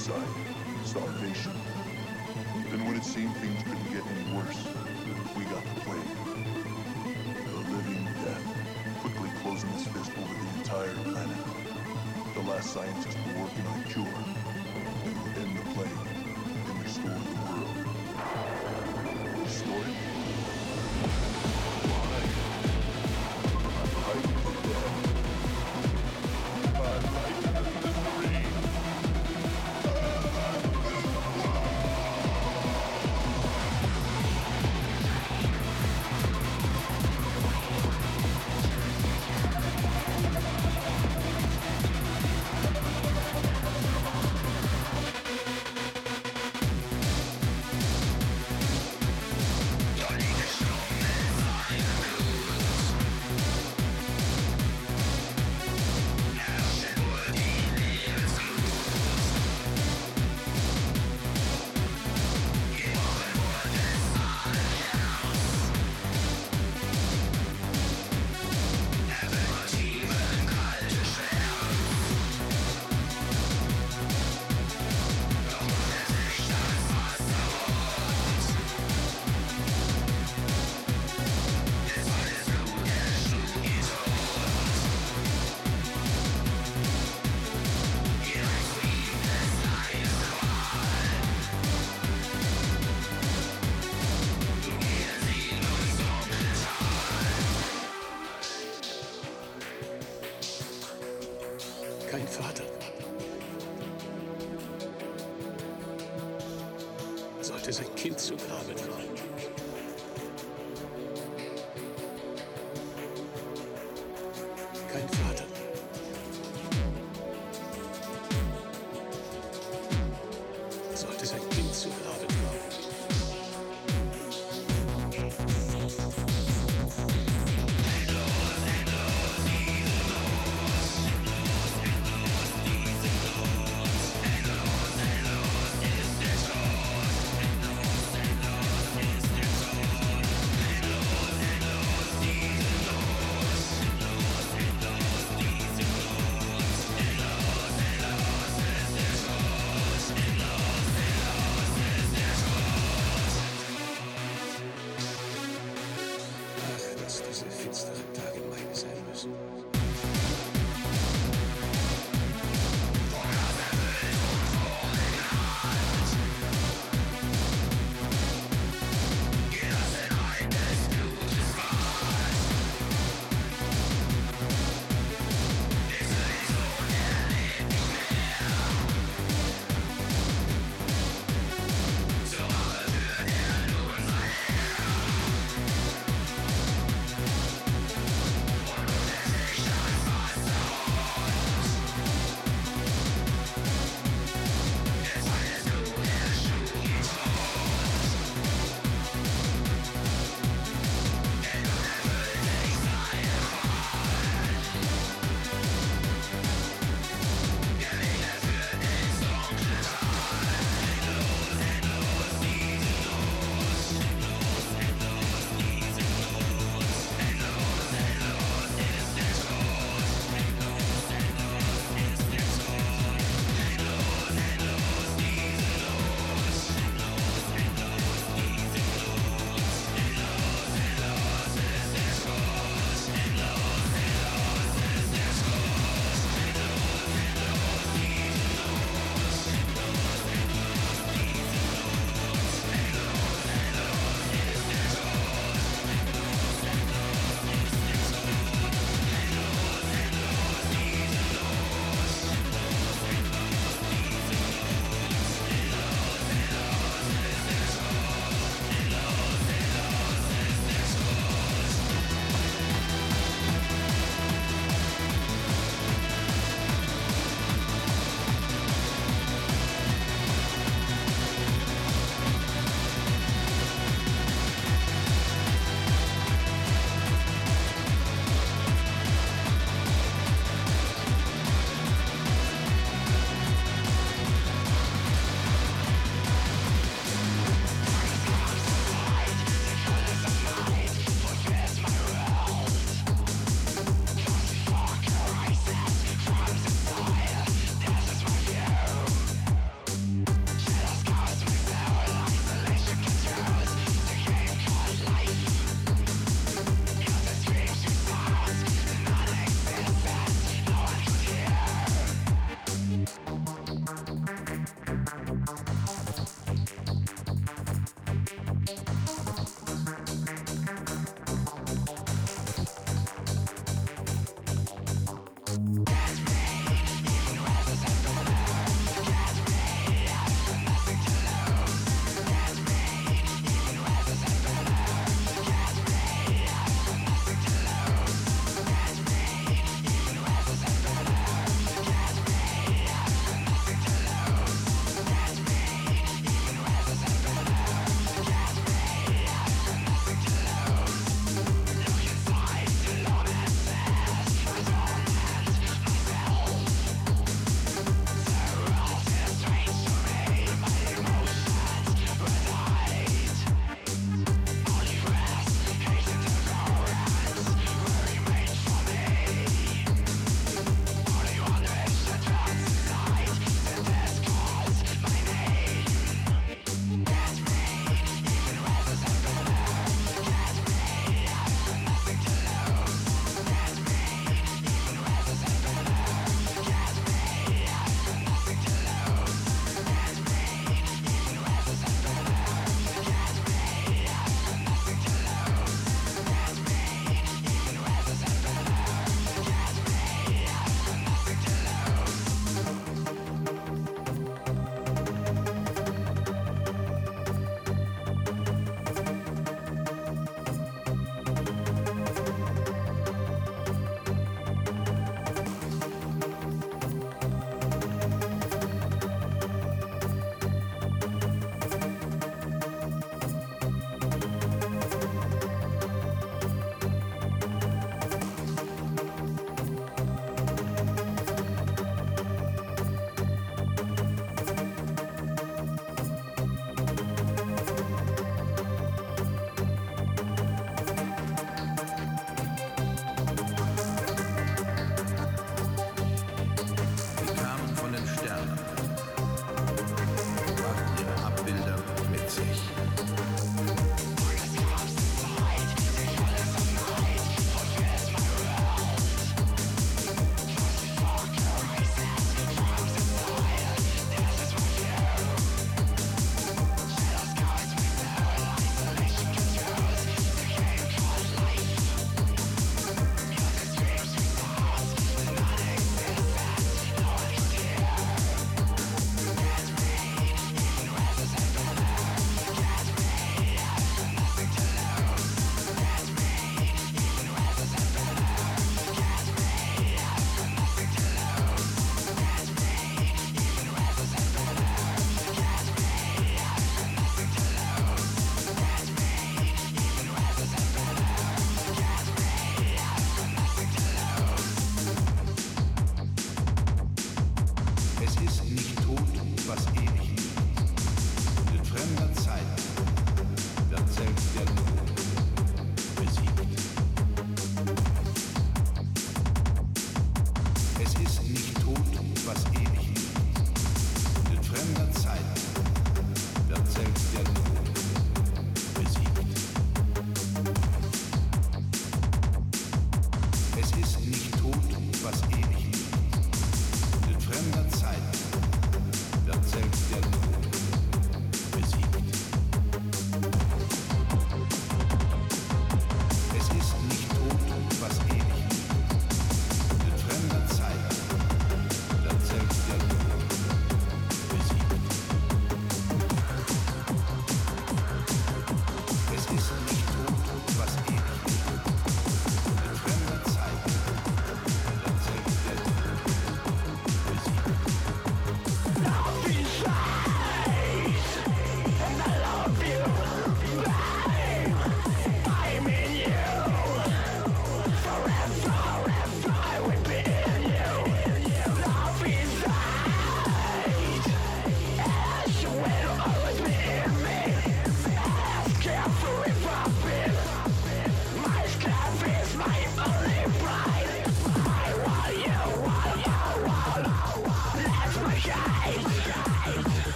suicide, starvation. Even when it seemed things couldn't get any worse, we got the plague. The living death, quickly closing its fist over the entire planet. The last scientists were working on a cure that would end the plague and restore the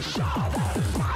shot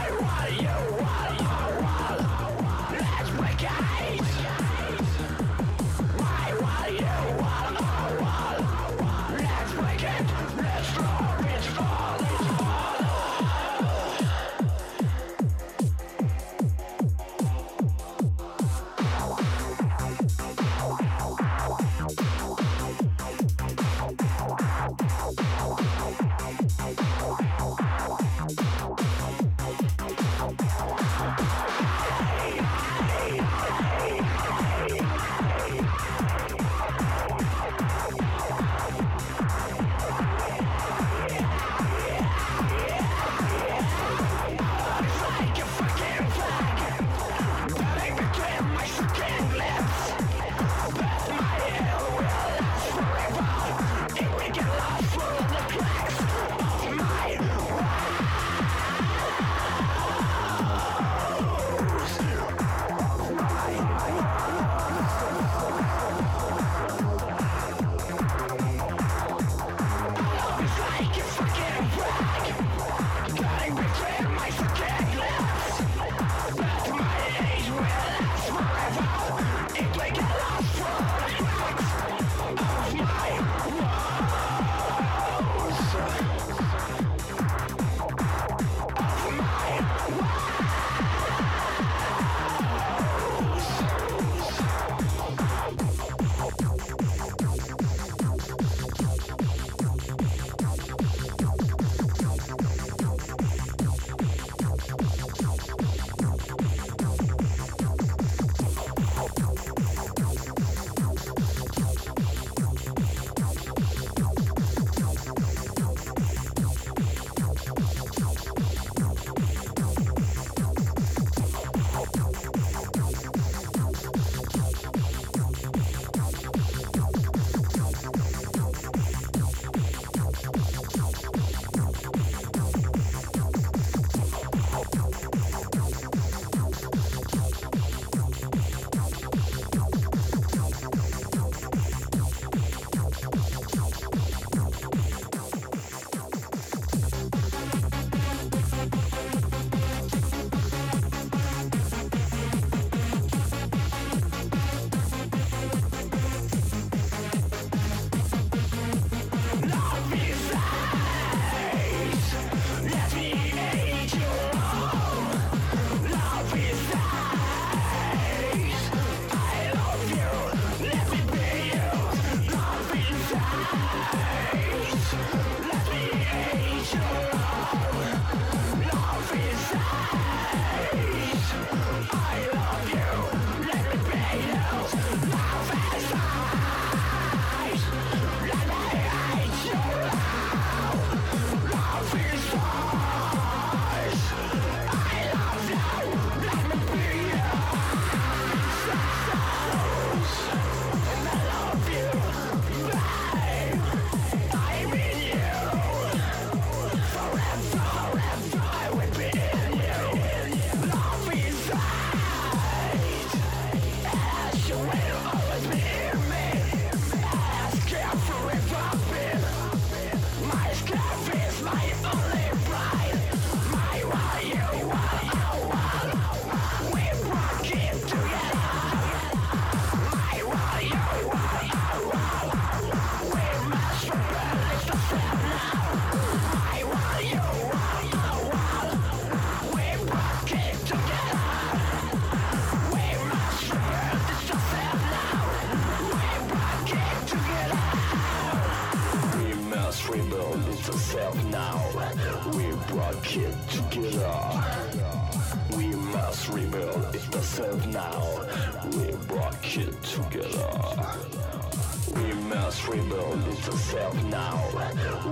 rebuild it's the now.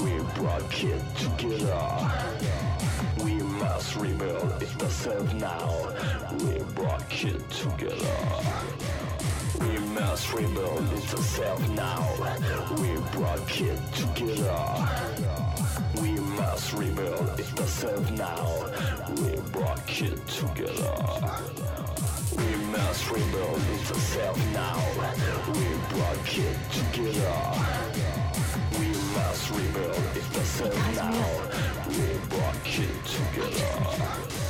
We brought it together. We must rebuild the self now. We brought it together. We must rebuild the self now. We brought it together. We must rebuild the self now. We brought it together. We must rebuild it's the self now. We brought it together. We must rebuild it's the self now. We brought it together.